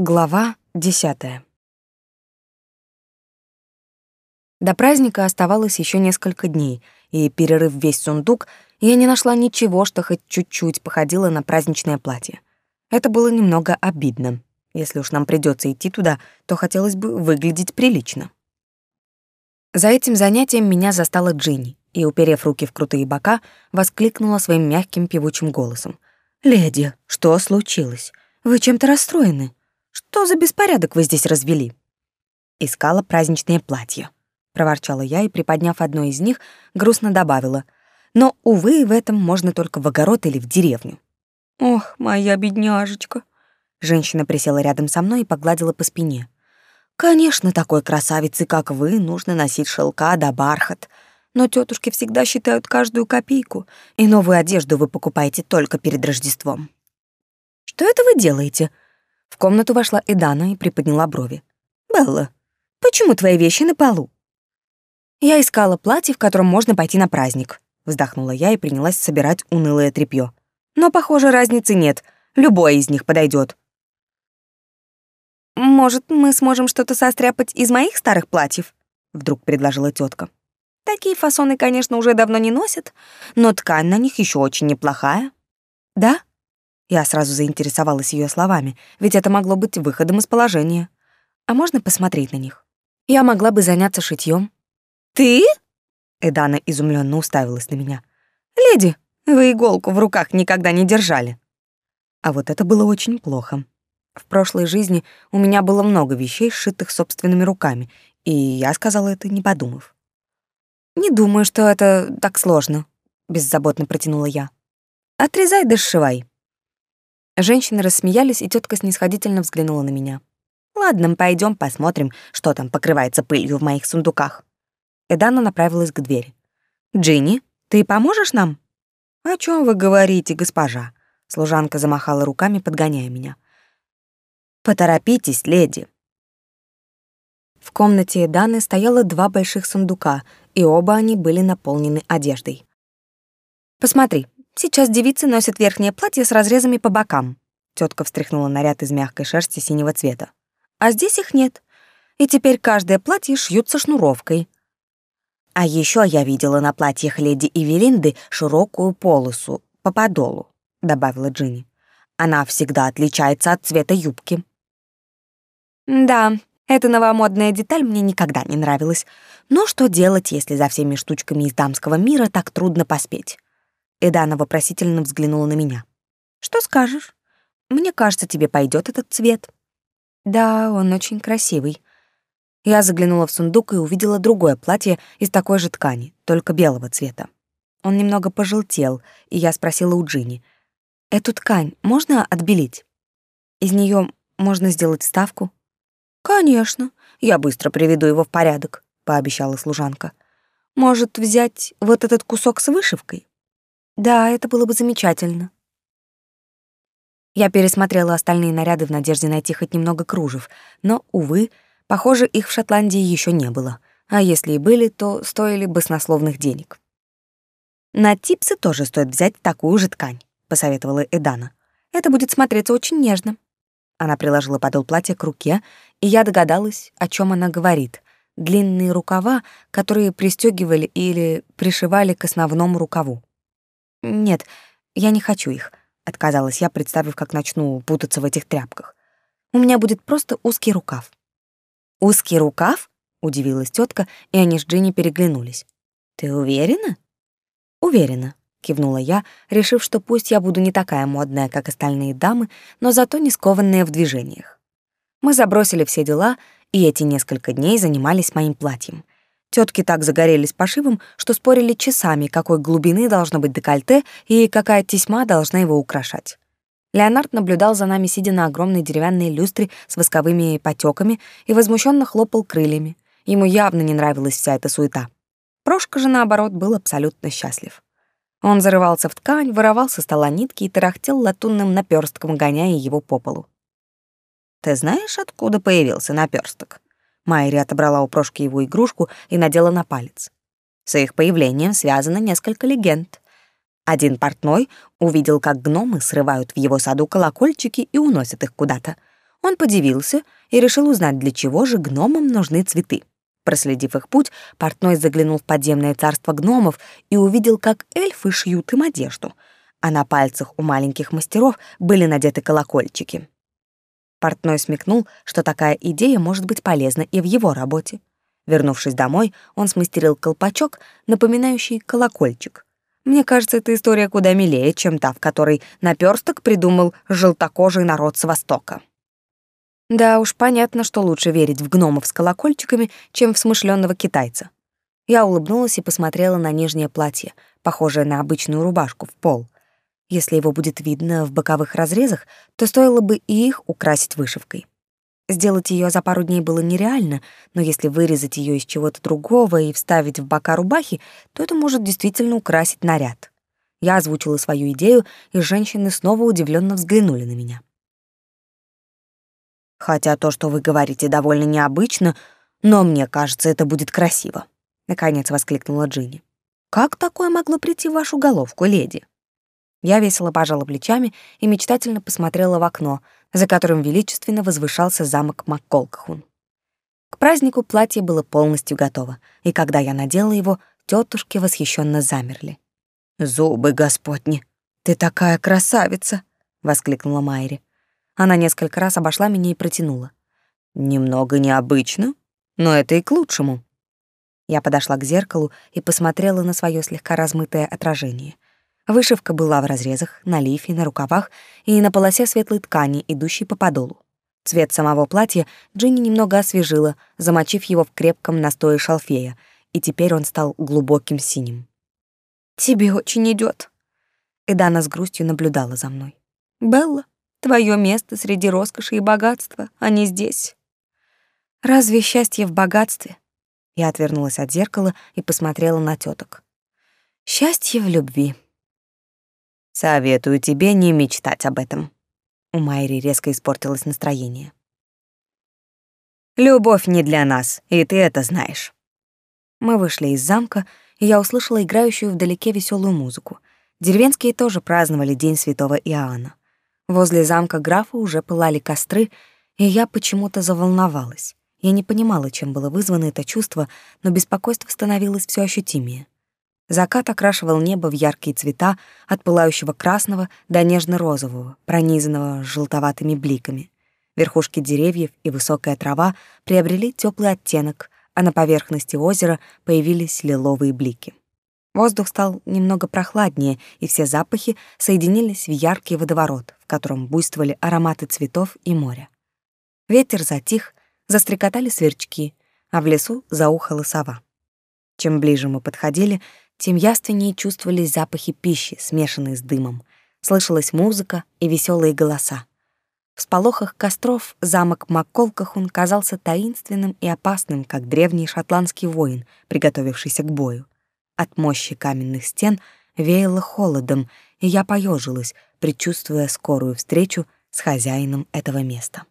Глава десятая. До праздника оставалось еще несколько дней, и, перерыв весь сундук, я не нашла ничего, что хоть чуть-чуть походило на праздничное платье. Это было немного обидно. Если уж нам придется идти туда, то хотелось бы выглядеть прилично. За этим занятием меня застала Джинни и, уперев руки в крутые бока, воскликнула своим мягким певучим голосом. «Леди, что случилось? Вы чем-то расстроены?» Что за беспорядок вы здесь развели? Искала праздничное платье, проворчала я и, приподняв одно из них, грустно добавила: "Но увы, в этом можно только в огород или в деревню". Ох, моя бедняжечка. Женщина присела рядом со мной и погладила по спине. Конечно, такой красавице, как вы, нужно носить шелка да бархат. Но тетушки всегда считают каждую копейку, и новую одежду вы покупаете только перед Рождеством. Что это вы делаете? В комнату вошла Эдана и приподняла брови. «Белла, почему твои вещи на полу?» «Я искала платье, в котором можно пойти на праздник», вздохнула я и принялась собирать унылое тряпье. «Но, похоже, разницы нет. Любое из них подойдет. «Может, мы сможем что-то состряпать из моих старых платьев?» вдруг предложила тетка. Такие фасоны, конечно, уже давно не носят, но ткань на них еще очень неплохая. Да? Я сразу заинтересовалась ее словами, ведь это могло быть выходом из положения. А можно посмотреть на них? Я могла бы заняться шитьем. Ты? Эдана изумленно уставилась на меня. Леди, вы иголку в руках никогда не держали. А вот это было очень плохо. В прошлой жизни у меня было много вещей, сшитых собственными руками, и я сказала это, не подумав. «Не думаю, что это так сложно», — беззаботно протянула я. «Отрезай да сшивай». Женщины рассмеялись, и тетка снисходительно взглянула на меня. «Ладно, пойдем посмотрим, что там покрывается пылью в моих сундуках». Эдана направилась к двери. «Джинни, ты поможешь нам?» «О чем вы говорите, госпожа?» Служанка замахала руками, подгоняя меня. «Поторопитесь, леди». В комнате Эданы стояло два больших сундука, и оба они были наполнены одеждой. «Посмотри, Сейчас девицы носят верхнее платье с разрезами по бокам. Тетка встряхнула наряд из мягкой шерсти синего цвета. А здесь их нет. И теперь каждое платье шьют со шнуровкой. А еще я видела на платьях леди Эвелинды широкую полосу по подолу, добавила Джинни. Она всегда отличается от цвета юбки. Да, эта новомодная деталь мне никогда не нравилась. Но что делать, если за всеми штучками из дамского мира так трудно поспеть? Эдана вопросительно взглянула на меня. «Что скажешь? Мне кажется, тебе пойдет этот цвет». «Да, он очень красивый». Я заглянула в сундук и увидела другое платье из такой же ткани, только белого цвета. Он немного пожелтел, и я спросила у Джинни, «Эту ткань можно отбелить? Из нее можно сделать вставку?» «Конечно, я быстро приведу его в порядок», — пообещала служанка. «Может, взять вот этот кусок с вышивкой?» Да, это было бы замечательно. Я пересмотрела остальные наряды в надежде найти хоть немного кружев, но, увы, похоже, их в Шотландии еще не было, а если и были, то стоили баснословных денег. На типсы тоже стоит взять такую же ткань, посоветовала Эдана. Это будет смотреться очень нежно. Она приложила подол платья к руке, и я догадалась, о чем она говорит. Длинные рукава, которые пристегивали или пришивали к основному рукаву. «Нет, я не хочу их», — отказалась я, представив, как начну путаться в этих тряпках. «У меня будет просто узкий рукав». «Узкий рукав?» — удивилась тетка, и они с Джинни переглянулись. «Ты уверена?» «Уверена», — кивнула я, решив, что пусть я буду не такая модная, как остальные дамы, но зато не скованная в движениях. Мы забросили все дела, и эти несколько дней занимались моим платьем — Тетки так загорелись пошивом, что спорили часами, какой глубины должно быть декольте и какая тесьма должна его украшать. Леонард наблюдал за нами, сидя на огромной деревянной люстре с восковыми потеками и возмущенно хлопал крыльями. Ему явно не нравилась вся эта суета. Прошка же, наоборот, был абсолютно счастлив. Он зарывался в ткань, воровал со стола нитки и тарахтел латунным наперстком, гоняя его по полу. «Ты знаешь, откуда появился наперсток?» Майри отобрала у Прошки его игрушку и надела на палец. С их появлением связано несколько легенд. Один портной увидел, как гномы срывают в его саду колокольчики и уносят их куда-то. Он подивился и решил узнать, для чего же гномам нужны цветы. Проследив их путь, портной заглянул в подземное царство гномов и увидел, как эльфы шьют им одежду, а на пальцах у маленьких мастеров были надеты колокольчики. Портной смекнул, что такая идея может быть полезна и в его работе. Вернувшись домой, он смастерил колпачок, напоминающий колокольчик. Мне кажется, эта история куда милее, чем та, в которой наперсток придумал желтокожий народ с Востока. Да уж, понятно, что лучше верить в гномов с колокольчиками, чем в смышленного китайца. Я улыбнулась и посмотрела на нижнее платье, похожее на обычную рубашку в пол. Если его будет видно в боковых разрезах, то стоило бы и их украсить вышивкой. Сделать ее за пару дней было нереально, но если вырезать ее из чего-то другого и вставить в бока рубахи, то это может действительно украсить наряд. Я озвучила свою идею, и женщины снова удивленно взглянули на меня. Хотя то, что вы говорите, довольно необычно, но мне кажется, это будет красиво, наконец воскликнула Джинни. Как такое могло прийти в вашу головку, леди? Я весело пожала плечами и мечтательно посмотрела в окно, за которым величественно возвышался замок Макколкхун. К празднику платье было полностью готово, и когда я надела его, тетушки восхищенно замерли. «Зубы господни! Ты такая красавица!» — воскликнула Майри. Она несколько раз обошла меня и протянула. «Немного необычно, но это и к лучшему». Я подошла к зеркалу и посмотрела на свое слегка размытое отражение. Вышивка была в разрезах, на лифе, на рукавах и на полосе светлой ткани, идущей по подолу. Цвет самого платья Джинни немного освежила, замочив его в крепком настое шалфея, и теперь он стал глубоким синим. «Тебе очень идет. Эдана с грустью наблюдала за мной. «Белла, Твое место среди роскоши и богатства, а не здесь. Разве счастье в богатстве? Я отвернулась от зеркала и посмотрела на теток. Счастье в любви. Советую тебе не мечтать об этом. У Майри резко испортилось настроение. Любовь не для нас, и ты это знаешь. Мы вышли из замка, и я услышала играющую вдалеке веселую музыку. Деревенские тоже праздновали День Святого Иоанна. Возле замка графа уже пылали костры, и я почему-то заволновалась. Я не понимала, чем было вызвано это чувство, но беспокойство становилось все ощутимее. Закат окрашивал небо в яркие цвета, от пылающего красного до нежно-розового, пронизанного желтоватыми бликами. Верхушки деревьев и высокая трава приобрели теплый оттенок, а на поверхности озера появились лиловые блики. Воздух стал немного прохладнее, и все запахи соединились в яркий водоворот, в котором буйствовали ароматы цветов и моря. Ветер затих, застрекотали сверчки, а в лесу заухала сова. Чем ближе мы подходили, тем яственнее чувствовались запахи пищи, смешанные с дымом. Слышалась музыка и веселые голоса. В сполохах костров замок Макколкахун казался таинственным и опасным, как древний шотландский воин, приготовившийся к бою. От мощи каменных стен веяло холодом, и я поежилась, предчувствуя скорую встречу с хозяином этого места.